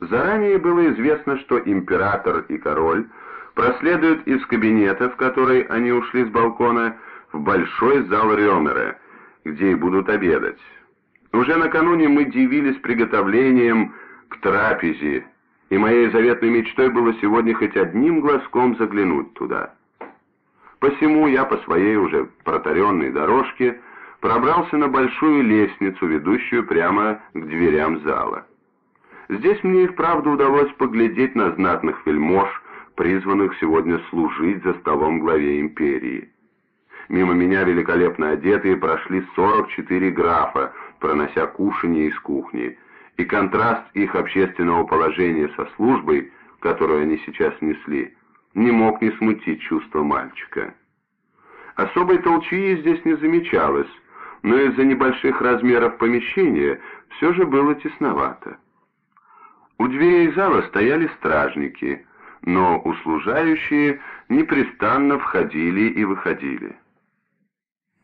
Заранее было известно, что император и король проследуют из кабинета, в который они ушли с балкона, в большой зал Рёмера, где и будут обедать. Уже накануне мы дивились приготовлением к трапезе, и моей заветной мечтой было сегодня хоть одним глазком заглянуть туда. Посему я по своей уже протаренной дорожке пробрался на большую лестницу, ведущую прямо к дверям зала. Здесь мне и вправду удалось поглядеть на знатных вельмож, призванных сегодня служить за столом главе империи. Мимо меня великолепно одетые прошли 44 графа, пронося кушанье из кухни, и контраст их общественного положения со службой, которую они сейчас несли, не мог не смутить чувство мальчика. Особой толчии здесь не замечалось, но из-за небольших размеров помещения все же было тесновато. У дверей зала стояли стражники, но услужающие непрестанно входили и выходили.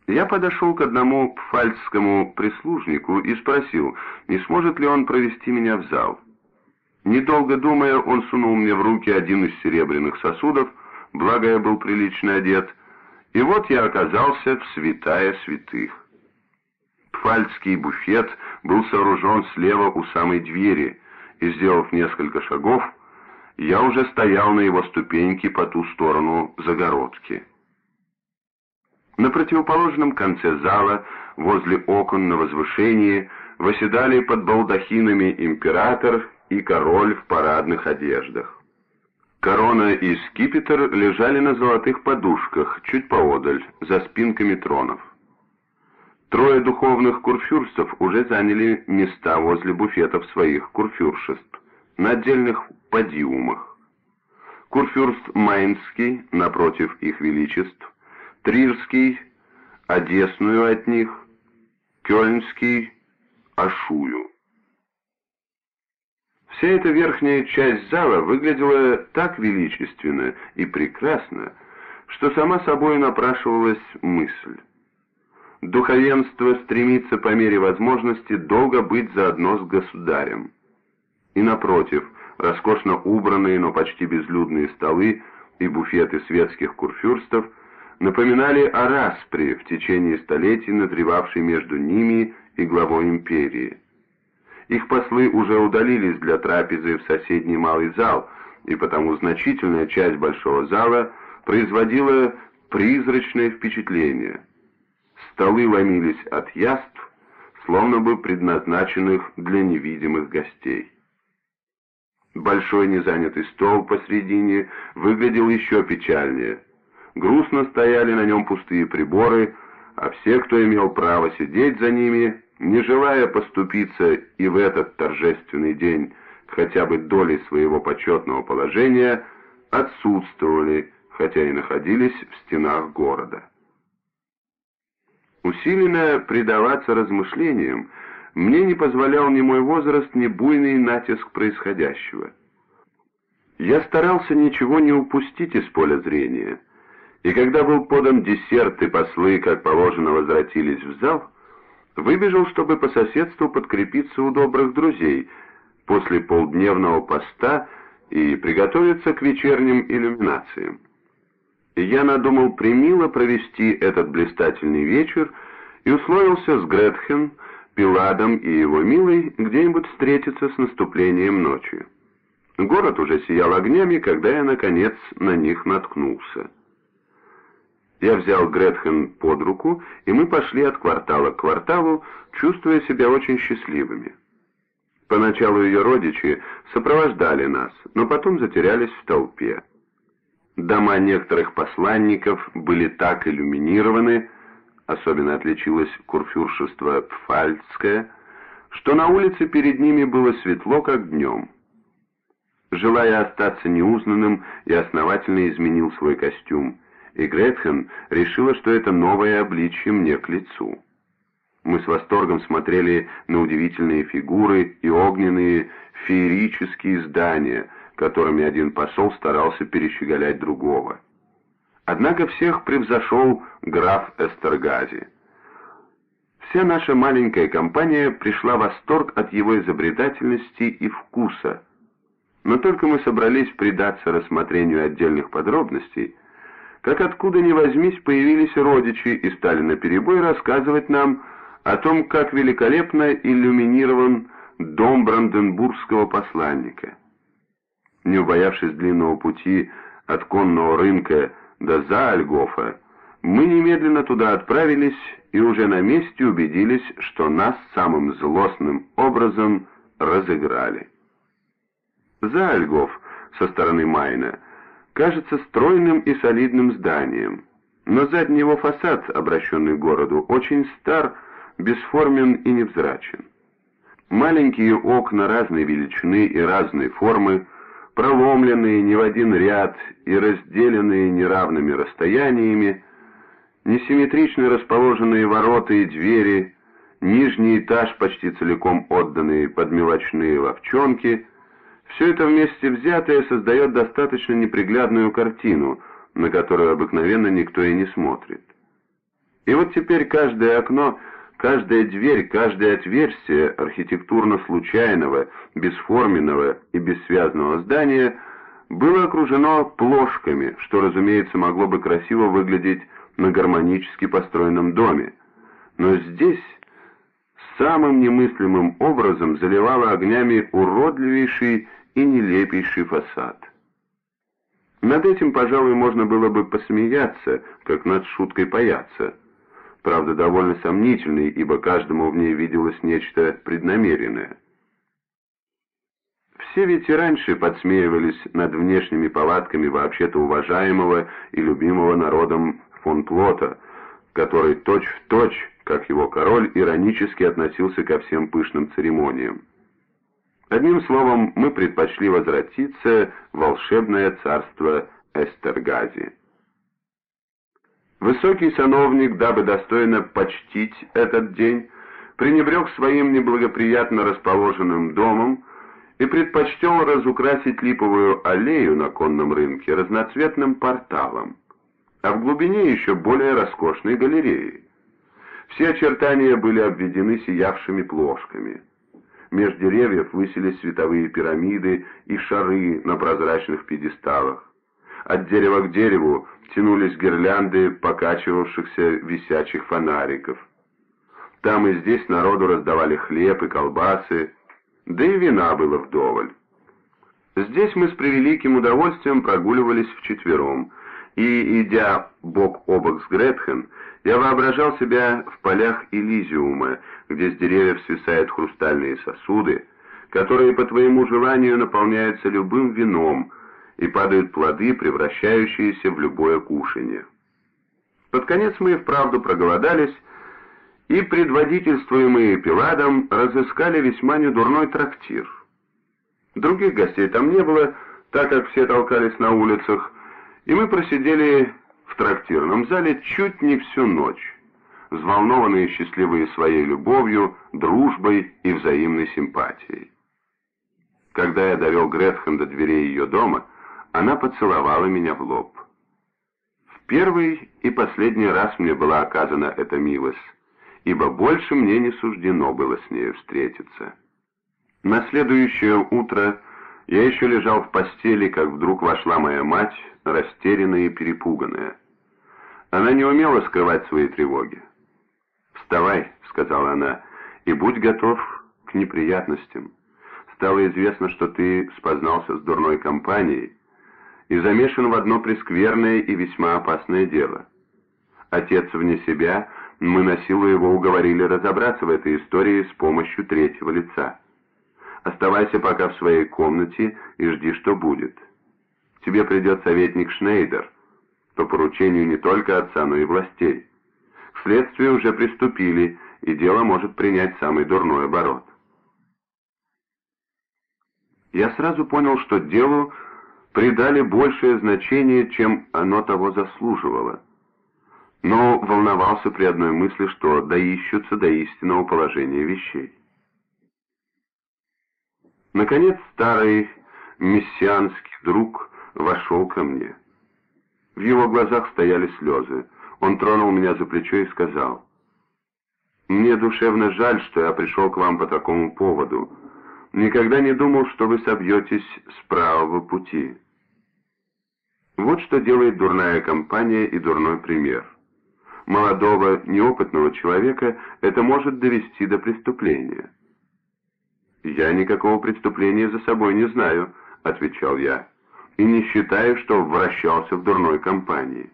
Я подошел к одному пфальцскому прислужнику и спросил, не сможет ли он провести меня в зал. Недолго думая, он сунул мне в руки один из серебряных сосудов, благо я был прилично одет, и вот я оказался в святая святых. Пфальцкий буфет был сооружен слева у самой двери, и, сделав несколько шагов, я уже стоял на его ступеньке по ту сторону загородки. На противоположном конце зала, возле окон на возвышении, восседали под балдахинами император и король в парадных одеждах. Корона и скипетр лежали на золотых подушках, чуть поодаль, за спинками тронов. Трое духовных курфюрстов уже заняли места возле буфетов своих курфюршеств, на отдельных подиумах. Курфюрст Майнский, напротив их величеств, Трирский, Одесную от них, Кёльнский, Ашую. Вся эта верхняя часть зала выглядела так величественно и прекрасно, что сама собой напрашивалась мысль. Духовенство стремится по мере возможности долго быть заодно с государем. И напротив, роскошно убранные, но почти безлюдные столы и буфеты светских курфюрстов напоминали о распре в течение столетий, назревавшей между ними и главой империи. Их послы уже удалились для трапезы в соседний малый зал, и потому значительная часть большого зала производила призрачное впечатление – Столы ломились от яств, словно бы предназначенных для невидимых гостей. Большой незанятый стол посредине выглядел еще печальнее. Грустно стояли на нем пустые приборы, а все, кто имел право сидеть за ними, не желая поступиться и в этот торжественный день хотя бы долей своего почетного положения, отсутствовали, хотя и находились в стенах города. Усиленно предаваться размышлениям мне не позволял ни мой возраст, ни буйный натиск происходящего. Я старался ничего не упустить из поля зрения, и когда был подан десерт и послы, как положено, возвратились в зал, выбежал, чтобы по соседству подкрепиться у добрых друзей после полдневного поста и приготовиться к вечерним иллюминациям я надумал примило провести этот блистательный вечер и условился с Гретхен, Пиладом и его милой где-нибудь встретиться с наступлением ночи. Город уже сиял огнями, когда я, наконец, на них наткнулся. Я взял Гретхен под руку, и мы пошли от квартала к кварталу, чувствуя себя очень счастливыми. Поначалу ее родичи сопровождали нас, но потом затерялись в толпе. Дома некоторых посланников были так иллюминированы, особенно отличилось курфюршество Пфальцкое, что на улице перед ними было светло, как днем. Желая остаться неузнанным, я основательно изменил свой костюм, и Гретхен решила, что это новое обличье мне к лицу. Мы с восторгом смотрели на удивительные фигуры и огненные феерические здания — которыми один посол старался перещеголять другого. Однако всех превзошел граф Эстергази. Вся наша маленькая компания пришла в восторг от его изобретательности и вкуса, Но только мы собрались предаться рассмотрению отдельных подробностей, как откуда ни возьмись появились родичи и стали наперебой рассказывать нам о том, как великолепно иллюминирован дом бранденбургского посланника. Не убоявшись длинного пути от конного рынка до Заальгофа, мы немедленно туда отправились и уже на месте убедились, что нас самым злостным образом разыграли. Заальгоф со стороны Майна кажется стройным и солидным зданием, но задний его фасад, обращенный к городу, очень стар, бесформен и невзрачен. Маленькие окна разной величины и разной формы, проломленные не в один ряд и разделенные неравными расстояниями, несимметрично расположенные ворота и двери, нижний этаж, почти целиком отданный под мелочные ловчонки, все это вместе взятое создает достаточно неприглядную картину, на которую обыкновенно никто и не смотрит. И вот теперь каждое окно, каждая дверь, каждое отверстие архитектурно случайного, бесформенного и бессвязного здания было окружено плошками, что, разумеется, могло бы красиво выглядеть на гармонически построенном доме. Но здесь самым немыслимым образом заливало огнями уродливейший и нелепейший фасад. Над этим, пожалуй, можно было бы посмеяться, как над шуткой паяться. Правда, довольно сомнительной, ибо каждому в ней виделось нечто преднамеренное. Все ведь и раньше подсмеивались над внешними повадками вообще-то уважаемого и любимого народом фон Плота, который точь-в-точь, точь, как его король, иронически относился ко всем пышным церемониям. Одним словом, мы предпочли возвратиться в волшебное царство Эстергази. Высокий сановник, дабы достойно почтить этот день, пренебрег своим неблагоприятно расположенным домом и предпочтел разукрасить липовую аллею на конном рынке разноцветным порталом, а в глубине еще более роскошной галереей. Все очертания были обведены сиявшими плошками – Меж деревьев высились световые пирамиды и шары на прозрачных пьедесталах. От дерева к дереву тянулись гирлянды покачивавшихся висячих фонариков. Там и здесь народу раздавали хлеб и колбасы, да и вина было вдоволь. Здесь мы с превеликим удовольствием прогуливались вчетвером, и, идя бок о бок с Гретхен, я воображал себя в полях Элизиума, где с деревьев свисают хрустальные сосуды, которые по твоему желанию наполняются любым вином, и падают плоды, превращающиеся в любое кушанье. Под конец мы и вправду проголодались, и, предводительствуемые Пиладом, разыскали весьма недурной трактир. Других гостей там не было, так как все толкались на улицах, и мы просидели в трактирном зале чуть не всю ночь, взволнованные и счастливые своей любовью, дружбой и взаимной симпатией. Когда я довел Гретхен до дверей ее дома, она поцеловала меня в лоб. В первый и последний раз мне была оказана эта милость, ибо больше мне не суждено было с нею встретиться. На следующее утро я еще лежал в постели, как вдруг вошла моя мать, растерянная и перепуганная. Она не умела скрывать свои тревоги. «Вставай», — сказала она, — «и будь готов к неприятностям. Стало известно, что ты спознался с дурной компанией и замешан в одно прескверное и весьма опасное дело. Отец вне себя, мы на силу его уговорили разобраться в этой истории с помощью третьего лица. Оставайся пока в своей комнате и жди, что будет. Тебе придет советник Шнейдер, по поручению не только отца, но и властей. К следствию уже приступили, и дело может принять самый дурной оборот. Я сразу понял, что делу придали большее значение, чем оно того заслуживало, но волновался при одной мысли, что доищутся до истинного положения вещей. Наконец старый мессианский друг вошел ко мне. В его глазах стояли слезы. Он тронул меня за плечо и сказал, «Мне душевно жаль, что я пришел к вам по такому поводу, Никогда не думал, что вы собьетесь с правого пути. Вот что делает дурная компания и дурной пример. Молодого, неопытного человека это может довести до преступления. «Я никакого преступления за собой не знаю», — отвечал я, «и не считаю, что вращался в дурной компании».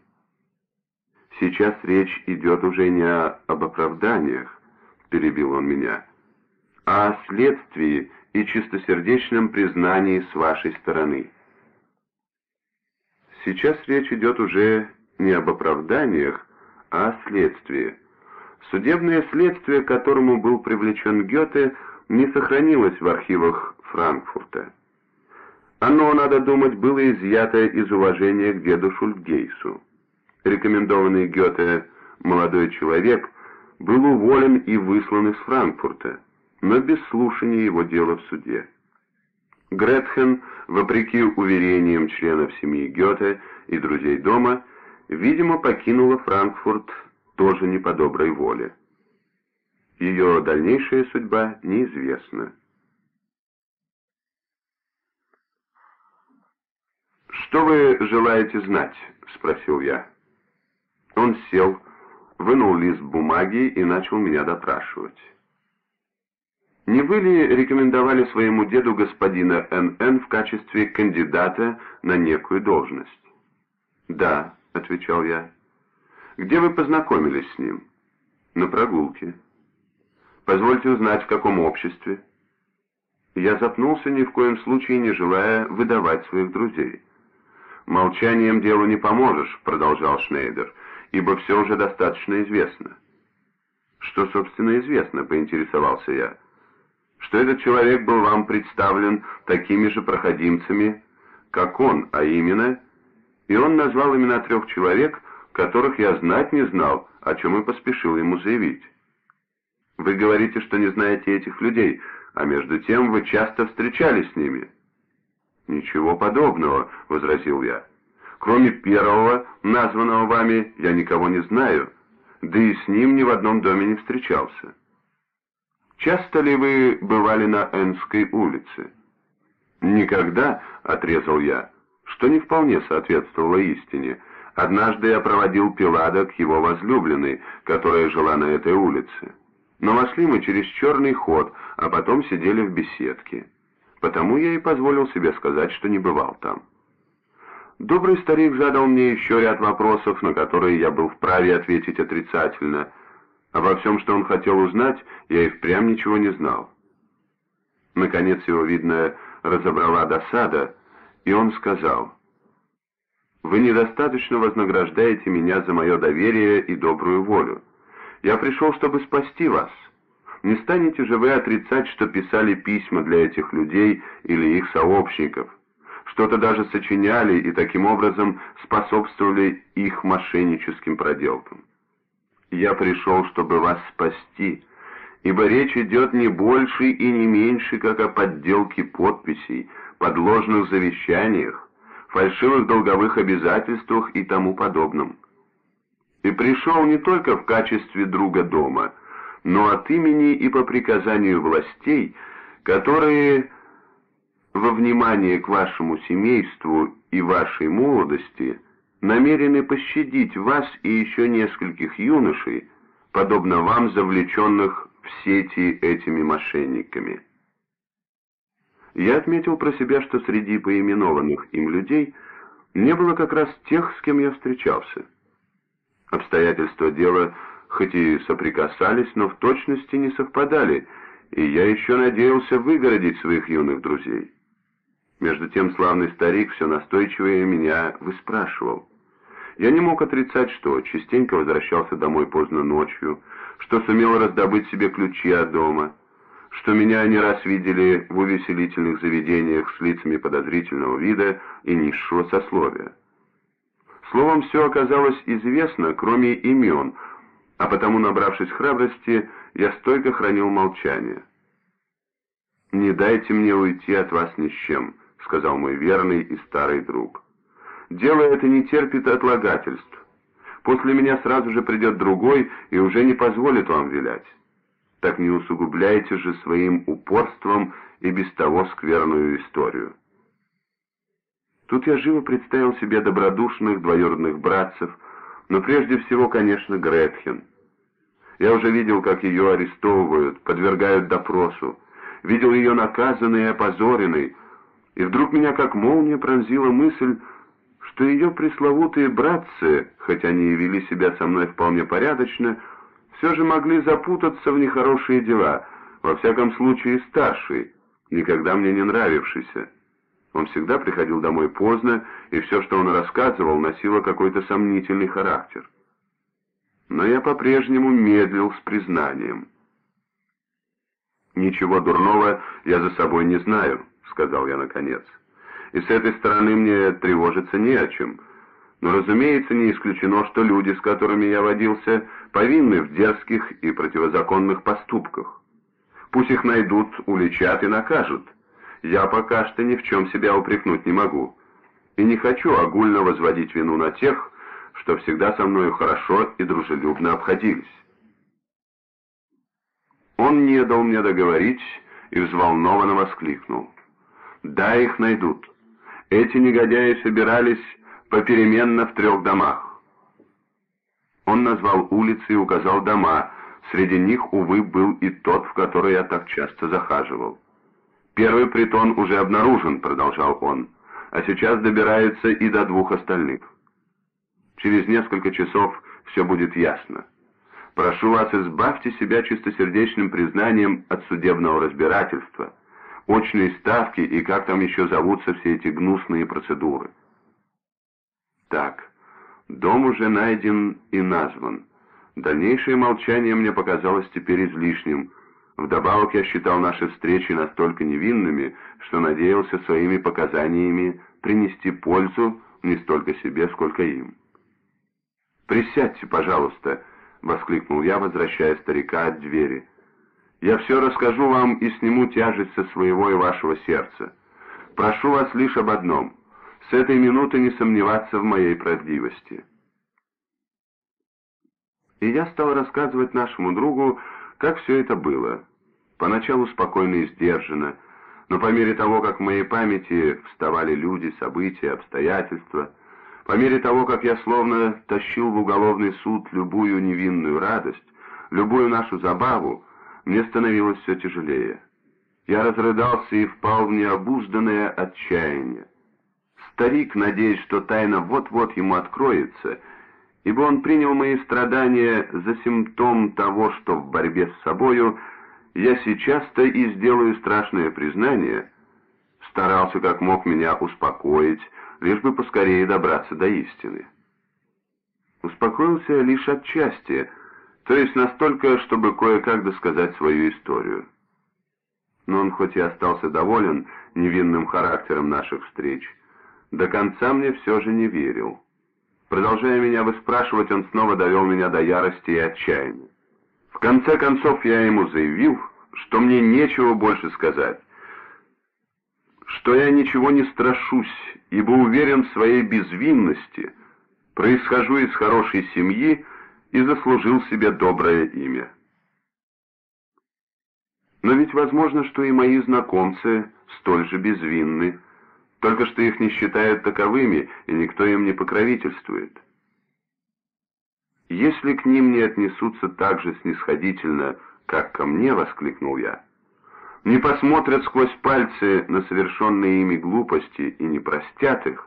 «Сейчас речь идет уже не об оправданиях», — перебил он меня, «а о следствии и чистосердечном признании с вашей стороны». Сейчас речь идет уже не об оправданиях, а о следствии. Судебное следствие, к которому был привлечен Гёте, не сохранилось в архивах Франкфурта. Оно, надо думать, было изъято из уважения к деду Шульгейсу. Рекомендованный Гёте молодой человек был уволен и выслан из Франкфурта, но без слушания его дела в суде. Гретхен, вопреки уверениям членов семьи Гёте и друзей дома, видимо, покинула Франкфурт тоже не по доброй воле. Ее дальнейшая судьба неизвестна. «Что вы желаете знать?» — спросил я. Он сел, вынул лист бумаги и начал меня допрашивать. Не вы ли рекомендовали своему деду господина Н.Н. в качестве кандидата на некую должность? Да, отвечал я. Где вы познакомились с ним? На прогулке. Позвольте узнать, в каком обществе. Я запнулся, ни в коем случае не желая выдавать своих друзей. «Молчанием делу не поможешь», — продолжал Шнейдер, — «ибо все уже достаточно известно». «Что, собственно, известно?» — поинтересовался я что этот человек был вам представлен такими же проходимцами, как он, а именно, и он назвал имена трех человек, которых я знать не знал, о чем и поспешил ему заявить. Вы говорите, что не знаете этих людей, а между тем вы часто встречались с ними. Ничего подобного, возразил я. Кроме первого, названного вами, я никого не знаю, да и с ним ни в одном доме не встречался. Часто ли вы бывали на Энской улице? Никогда, отрезал я, что не вполне соответствовало истине. Однажды я проводил Пилада к его возлюбленной, которая жила на этой улице. Но вошли мы через черный ход, а потом сидели в беседке. Потому я и позволил себе сказать, что не бывал там. Добрый старик задал мне еще ряд вопросов, на которые я был вправе ответить отрицательно – Обо всем, что он хотел узнать, я и впрямь ничего не знал. Наконец его, видно, разобрала досада, и он сказал, «Вы недостаточно вознаграждаете меня за мое доверие и добрую волю. Я пришел, чтобы спасти вас. Не станете же вы отрицать, что писали письма для этих людей или их сообщников, что-то даже сочиняли и таким образом способствовали их мошенническим проделкам. Я пришел, чтобы вас спасти, ибо речь идет не больше и не меньше, как о подделке подписей, подложных завещаниях, фальшивых долговых обязательствах и тому подобном. И пришел не только в качестве друга дома, но от имени и по приказанию властей, которые во внимание к вашему семейству и вашей молодости – намерены пощадить вас и еще нескольких юношей, подобно вам, завлеченных в сети этими мошенниками. Я отметил про себя, что среди поименованных им людей не было как раз тех, с кем я встречался. Обстоятельства дела хоть и соприкасались, но в точности не совпадали, и я еще надеялся выгородить своих юных друзей. Между тем славный старик все настойчивее меня выспрашивал. Я не мог отрицать, что частенько возвращался домой поздно ночью, что сумел раздобыть себе ключи от дома, что меня не раз видели в увеселительных заведениях с лицами подозрительного вида и низшего сословия. Словом, все оказалось известно, кроме имен, а потому, набравшись храбрости, я стойко хранил молчание. «Не дайте мне уйти от вас ни с чем», — сказал мой верный и старый друг. Дело это не терпит отлагательств. После меня сразу же придет другой и уже не позволит вам вилять. Так не усугубляйте же своим упорством и без того скверную историю. Тут я живо представил себе добродушных двоюродных братцев, но прежде всего, конечно, Гретхен. Я уже видел, как ее арестовывают, подвергают допросу, видел ее наказанной и опозоренной, и вдруг меня как молния пронзила мысль, что ее пресловутые братцы, хоть они и вели себя со мной вполне порядочно, все же могли запутаться в нехорошие дела, во всяком случае старший, никогда мне не нравившийся. Он всегда приходил домой поздно, и все, что он рассказывал, носило какой-то сомнительный характер. Но я по-прежнему медлил с признанием. «Ничего дурного я за собой не знаю», — сказал я наконец. «И с этой стороны мне тревожиться не о чем. Но, разумеется, не исключено, что люди, с которыми я водился, повинны в дерзких и противозаконных поступках. Пусть их найдут, уличат и накажут» я пока что ни в чем себя упрекнуть не могу. И не хочу огульно возводить вину на тех, что всегда со мною хорошо и дружелюбно обходились. Он не дал мне договорить и взволнованно воскликнул. «Да, их найдут. Эти негодяи собирались попеременно в трех домах». Он назвал улицы и указал дома, среди них, увы, был и тот, в который я так часто захаживал. «Первый притон уже обнаружен», — продолжал он, «а сейчас добирается и до двух остальных. Через несколько часов все будет ясно. Прошу вас, избавьте себя чистосердечным признанием от судебного разбирательства, очные ставки и как там еще зовутся все эти гнусные процедуры. Так, дом уже найден и назван. Дальнейшее молчание мне показалось теперь излишним, Вдобавок я считал наши встречи настолько невинными, что надеялся своими показаниями принести пользу не столько себе, сколько им. «Присядьте, пожалуйста», — воскликнул я, возвращая старика от двери. «Я все расскажу вам и сниму тяжесть со своего и вашего сердца. Прошу вас лишь об одном — с этой минуты не сомневаться в моей правдивости». И я стал рассказывать нашему другу, как все это было. Поначалу спокойно и сдержанно, но по мере того, как в моей памяти вставали люди, события, обстоятельства, по мере того, как я словно тащил в уголовный суд любую невинную радость, любую нашу забаву, мне становилось все тяжелее. Я разрыдался и впал в необузданное отчаяние. Старик, надеясь, что тайна вот-вот ему откроется, ибо он принял мои страдания за симптом того, что в борьбе с собою я сейчас-то и сделаю страшное признание, старался как мог меня успокоить, лишь бы поскорее добраться до истины. Успокоился лишь отчасти, то есть настолько, чтобы кое-как досказать свою историю. Но он хоть и остался доволен невинным характером наших встреч, до конца мне все же не верил. Продолжая меня выспрашивать, он снова довел меня до ярости и отчаяния. В конце концов я ему заявил, что мне нечего больше сказать, что я ничего не страшусь, ибо уверен в своей безвинности, происхожу из хорошей семьи и заслужил себе доброе имя. Но ведь возможно, что и мои знакомцы столь же безвинны, только что их не считают таковыми, и никто им не покровительствует. Если к ним не отнесутся так же снисходительно, как ко мне, воскликнул я, не посмотрят сквозь пальцы на совершенные ими глупости и не простят их,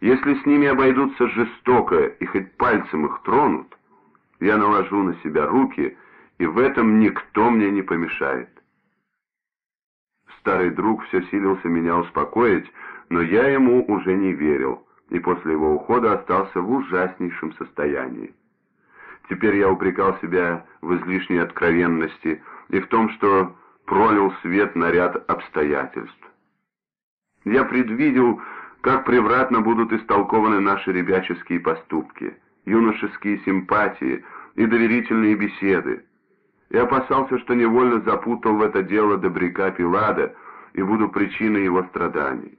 если с ними обойдутся жестоко и хоть пальцем их тронут, я наложу на себя руки, и в этом никто мне не помешает. Старый друг все силился меня успокоить, но я ему уже не верил, и после его ухода остался в ужаснейшем состоянии. Теперь я упрекал себя в излишней откровенности и в том, что пролил свет на ряд обстоятельств. Я предвидел, как превратно будут истолкованы наши ребяческие поступки, юношеские симпатии и доверительные беседы. Я опасался, что невольно запутал в это дело добряка Пилада и буду причиной его страданий.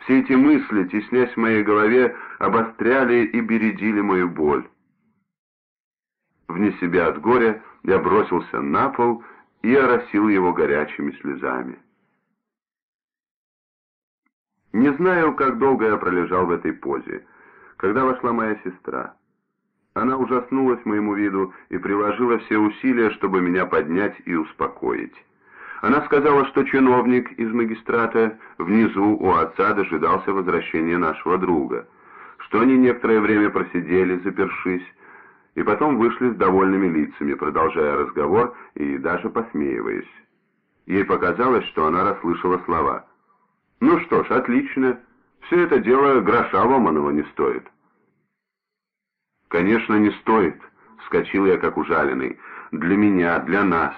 Все эти мысли, теснясь в моей голове, обостряли и бередили мою боль. Вне себя от горя я бросился на пол и оросил его горячими слезами. Не знаю, как долго я пролежал в этой позе, когда вошла моя сестра. Она ужаснулась моему виду и приложила все усилия, чтобы меня поднять и успокоить. Она сказала, что чиновник из магистрата внизу у отца дожидался возвращения нашего друга, что они некоторое время просидели, запершись, и потом вышли с довольными лицами, продолжая разговор и даже посмеиваясь. Ей показалось, что она расслышала слова. «Ну что ж, отлично. Все это дело гроша ломаного не стоит». «Конечно, не стоит», — вскочил я как ужаленный. «Для меня, для нас.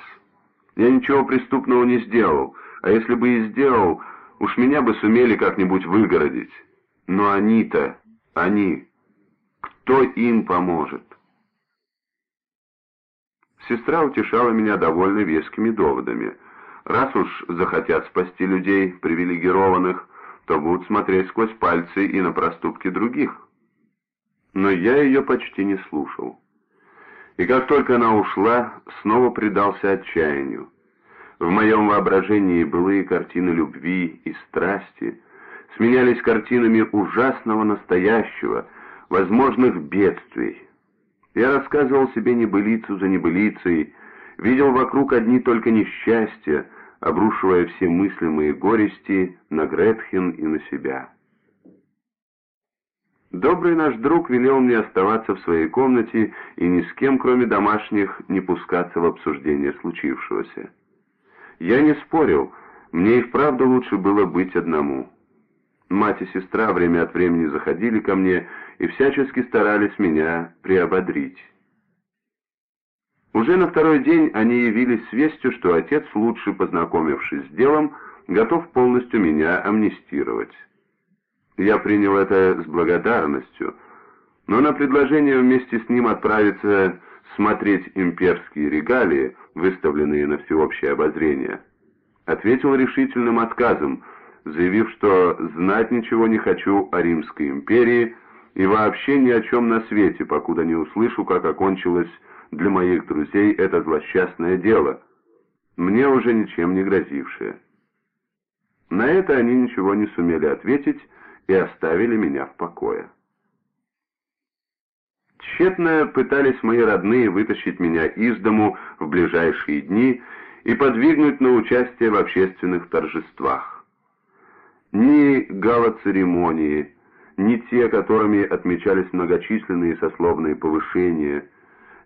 Я ничего преступного не сделал, а если бы и сделал, уж меня бы сумели как-нибудь выгородить. Но они-то, они, кто им поможет?» Сестра утешала меня довольно вескими доводами. Раз уж захотят спасти людей, привилегированных, то будут смотреть сквозь пальцы и на проступки других но я ее почти не слушал. И как только она ушла, снова предался отчаянию. В моем воображении былые картины любви и страсти сменялись картинами ужасного настоящего, возможных бедствий. Я рассказывал себе небылицу за небылицей, видел вокруг одни только несчастья, обрушивая все мыслимые горести на Гретхен и на себя. Добрый наш друг велел мне оставаться в своей комнате и ни с кем, кроме домашних, не пускаться в обсуждение случившегося. Я не спорил, мне и вправду лучше было быть одному. Мать и сестра время от времени заходили ко мне и всячески старались меня приободрить. Уже на второй день они явились с вестью, что отец, лучше познакомившись с делом, готов полностью меня амнистировать. Я принял это с благодарностью, но на предложение вместе с ним отправиться смотреть имперские регалии, выставленные на всеобщее обозрение, ответил решительным отказом, заявив, что знать ничего не хочу о Римской империи и вообще ни о чем на свете, покуда не услышу, как окончилось для моих друзей это злосчастное дело, мне уже ничем не грозившее. На это они ничего не сумели ответить, и оставили меня в покое. Тщетно пытались мои родные вытащить меня из дому в ближайшие дни и подвигнуть на участие в общественных торжествах. Ни гала-церемонии, ни те, которыми отмечались многочисленные сословные повышения,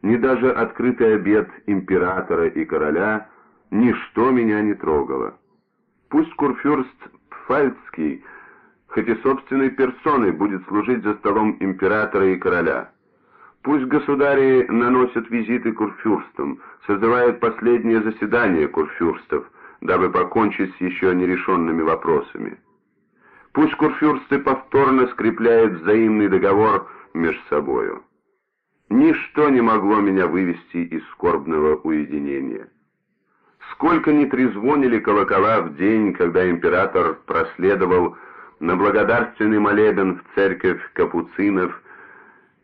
ни даже открытый обед императора и короля, ничто меня не трогало. Пусть курфюрст Пфальцкий хоть и собственной персоной будет служить за столом императора и короля. Пусть государи наносят визиты курфюрстам, созывают последнее заседание курфюрстов, дабы покончить с еще нерешенными вопросами. Пусть курфюрсты повторно скрепляют взаимный договор между собою. Ничто не могло меня вывести из скорбного уединения. Сколько ни трезвонили колокола в день, когда император проследовал на благодарственный молебен в церковь капуцинов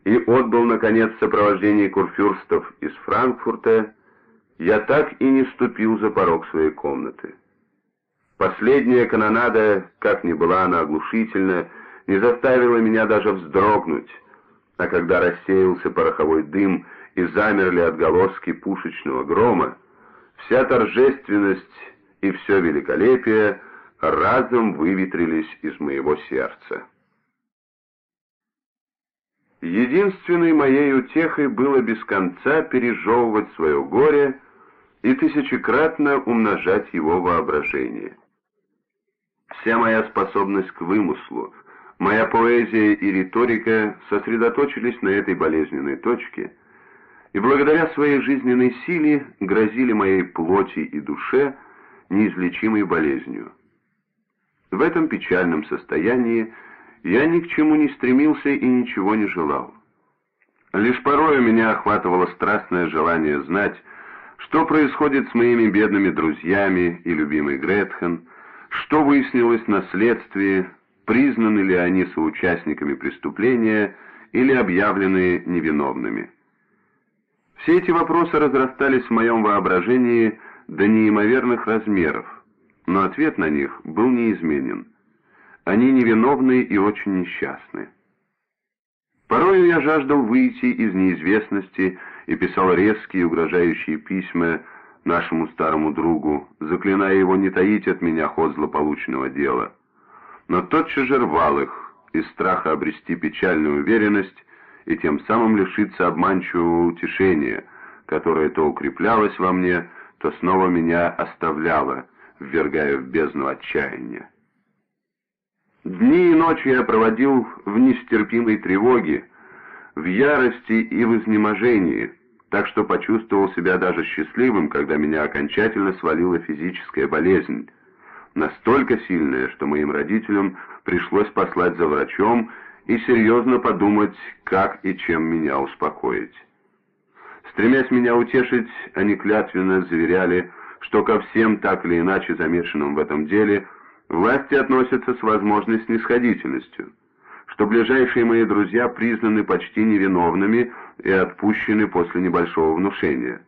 и отбыл, наконец, в сопровождении курфюрстов из Франкфурта, я так и не ступил за порог своей комнаты. Последняя канонада, как ни была она оглушительна, не заставила меня даже вздрогнуть, а когда рассеялся пороховой дым и замерли отголоски пушечного грома, вся торжественность и все великолепие — разом выветрились из моего сердца. Единственной моей утехой было без конца пережевывать свое горе и тысячекратно умножать его воображение. Вся моя способность к вымыслу, моя поэзия и риторика сосредоточились на этой болезненной точке, и благодаря своей жизненной силе грозили моей плоти и душе неизлечимой болезнью. В этом печальном состоянии я ни к чему не стремился и ничего не желал. Лишь порой у меня охватывало страстное желание знать, что происходит с моими бедными друзьями и любимой Гретхен, что выяснилось на следствии, признаны ли они соучастниками преступления или объявлены невиновными. Все эти вопросы разрастались в моем воображении до неимоверных размеров, но ответ на них был неизменен. Они невиновны и очень несчастны. Порою я жаждал выйти из неизвестности и писал резкие угрожающие письма нашему старому другу, заклиная его не таить от меня ход злополучного дела. Но тотчас же рвал их из страха обрести печальную уверенность и тем самым лишиться обманчивого утешения, которое то укреплялось во мне, то снова меня оставляло, ввергая в бездну отчаяния. Дни и ночи я проводил в нестерпимой тревоге, в ярости и в изнеможении, так что почувствовал себя даже счастливым, когда меня окончательно свалила физическая болезнь, настолько сильная, что моим родителям пришлось послать за врачом и серьезно подумать, как и чем меня успокоить. Стремясь меня утешить, они клятвенно заверяли, что ко всем так или иначе замешанным в этом деле – Власти относятся с возможной снисходительностью, что ближайшие мои друзья признаны почти невиновными и отпущены после небольшого внушения.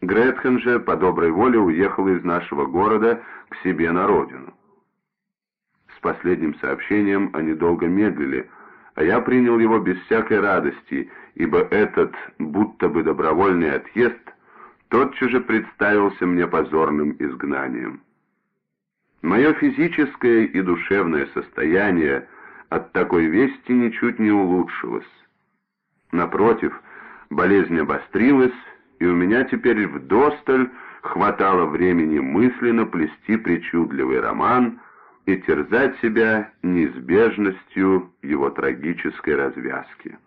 Гретхен же по доброй воле уехал из нашего города к себе на родину. С последним сообщением они долго медлили, а я принял его без всякой радости, ибо этот будто бы добровольный отъезд тотчас же представился мне позорным изгнанием. Мое физическое и душевное состояние от такой вести ничуть не улучшилось. Напротив, болезнь обострилась, и у меня теперь вдосталь хватало времени мысленно плести причудливый роман и терзать себя неизбежностью его трагической развязки.